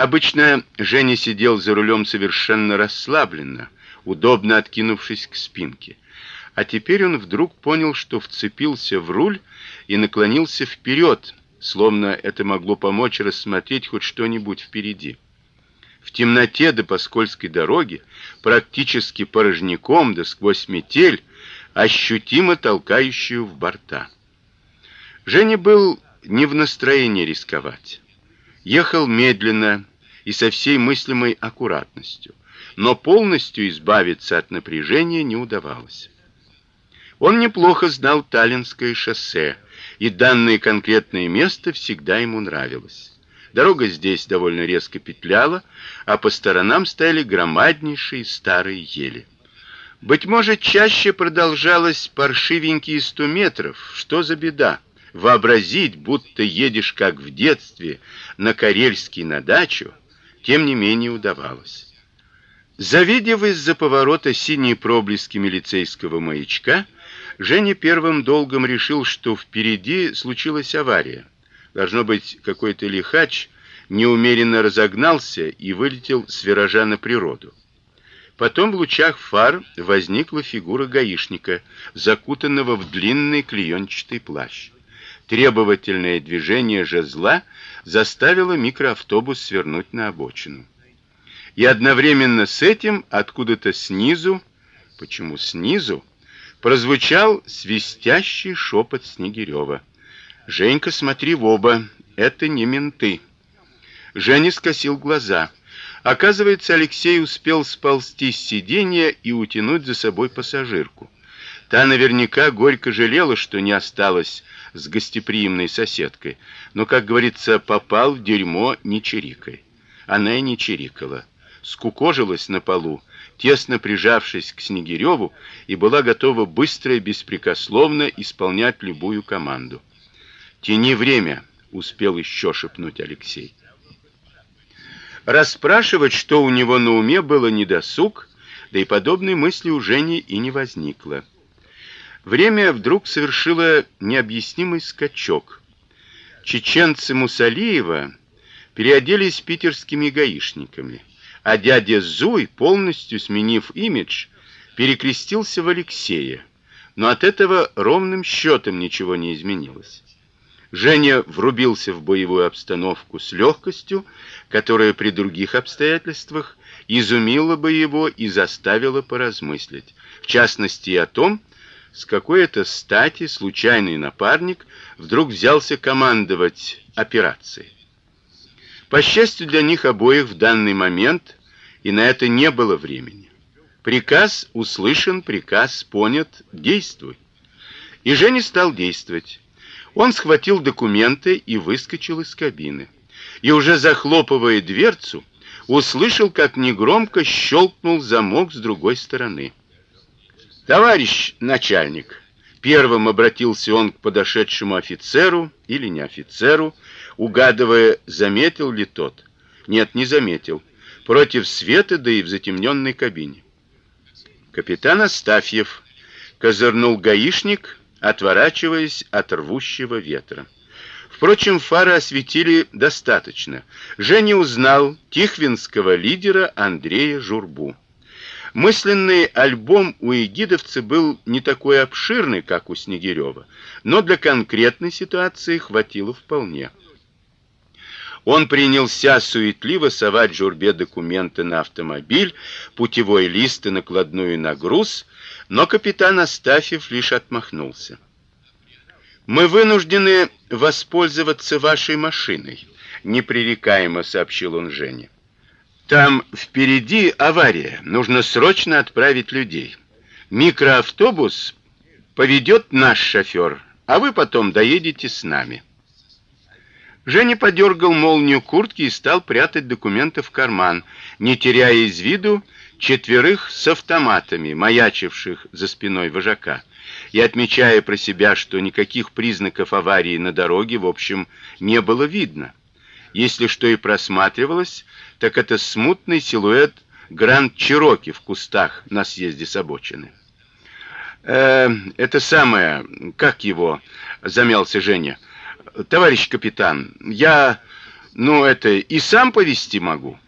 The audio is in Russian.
Обычно Женя сидел за рулем совершенно расслабленно, удобно откинувшись к спинке. А теперь он вдруг понял, что вцепился в руль и наклонился вперед, словно это могло помочь рассмотреть хоть что-нибудь впереди. В темноте до по скользкой дороге, практически порожняком да сквозь метель, ощутимо толкающую в борта. Женя был не в настроении рисковать. Ехал медленно и со всей мыслимой аккуратностью, но полностью избавиться от напряжения не удавалось. Он неплохо знал Таллинское шоссе, и данное конкретное место всегда ему нравилось. Дорога здесь довольно резко петляла, а по сторонам стояли громаднейшие старые ели. Быть может, чаще продолжалось паршивенькие сто метров. Что за беда? Вообразить, будто едешь как в детстве на Карельский на дачу, тем не менее удавалось. Завидев из-за поворота синие проблески милицейского маячка, Женя первым долгом решил, что впереди случилась авария. Должно быть, какой-то лихач неумеренно разогнался и вылетел с виража на природу. Потом в лучах фар возникла фигура гаишника, закутанного в длинный клеенчатый плащ. Требовательное движение жезла заставило микроавтобус свернуть на обочину. И одновременно с этим откуда-то снизу, почему снизу, прозвучал свистящий шепот Снегирева. Женька, смотри в оба, это не менты. Женя скосил глаза. Оказывается, Алексей успел сползти с сиденья и утянуть за собой пассажирку. Та наверняка горько жалела, что не осталась с гостеприимной соседкой, но, как говорится, попал в дерьмо не чирикой. Она и не чирикала, скукожилась на полу, тесно прижавшись к Снегиреву, и была готова быстро и беспрекословно исполнять любую команду. "Тяни время", успел еще шепнуть Алексей. Расспрашивать, что у него на уме, было недосуг, да и подобной мысли у Жени и не возникло. Время вдруг совершило необъяснимый скачок. Чеченцы Мусалиева переоделись питерскими гаишниками а дядя Зуй, полностью сменив имидж, перекрестился в Алексея. Но от этого ровным счетом ничего не изменилось. Женя врубился в боевую обстановку с легкостью, которая при других обстоятельствах изумила бы его и заставила поразмыслить, в частности о том, с какой это стати случайный напарник вдруг взялся командовать операцией. По счастью для них обоих в данный момент и на это не было времени. Приказ услышан, приказ понят, действуй. И Женя стал действовать. Он схватил документы и выскочил из кабины. И уже захлопывая дверцу, услышал, как негромко щелкнул замок с другой стороны. Товарищ начальник, первым обратился он к подошедшему офицеру или не офицеру, угадывая, заметил ли тот. Нет, не заметил. Против света, да и в затемненной кабине. Капитан Астафьев козырнул гаишник, отворачиваясь от рвущего ветра. Впрочем, фары осветили достаточно. Женя узнал тихвинского лидера Андрея Журбу. Мысленный альбом у эгидовца был не такой обширный, как у Снегирева, но для конкретной ситуации хватило вполне. Он принялся суетливо совать журбе документы на автомобиль, путевой лист и накладную на груз, но капитан Астафьев лишь отмахнулся. Мы вынуждены воспользоваться вашей машиной, непререкаемо сообщил он Жене. Там впереди авария, нужно срочно отправить людей. Микроавтобус поведет наш шофер, а вы потом доедете с нами. Женя подергал молнию куртки и стал прятать документы в карман, не теряя из виду четверых с автоматами, маячивших за спиной вожака, и отмечая про себя, что никаких признаков аварии на дороге, в общем, не было видно. Если что и просматривалось, так это смутный силуэт Гранд Чироки в кустах на съезде с обочины. Э, это самое, как его, замялся Женя. Товарищ капитан, я Ну, это и сам повести могу.